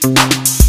Thank mm -hmm. you.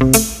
Thank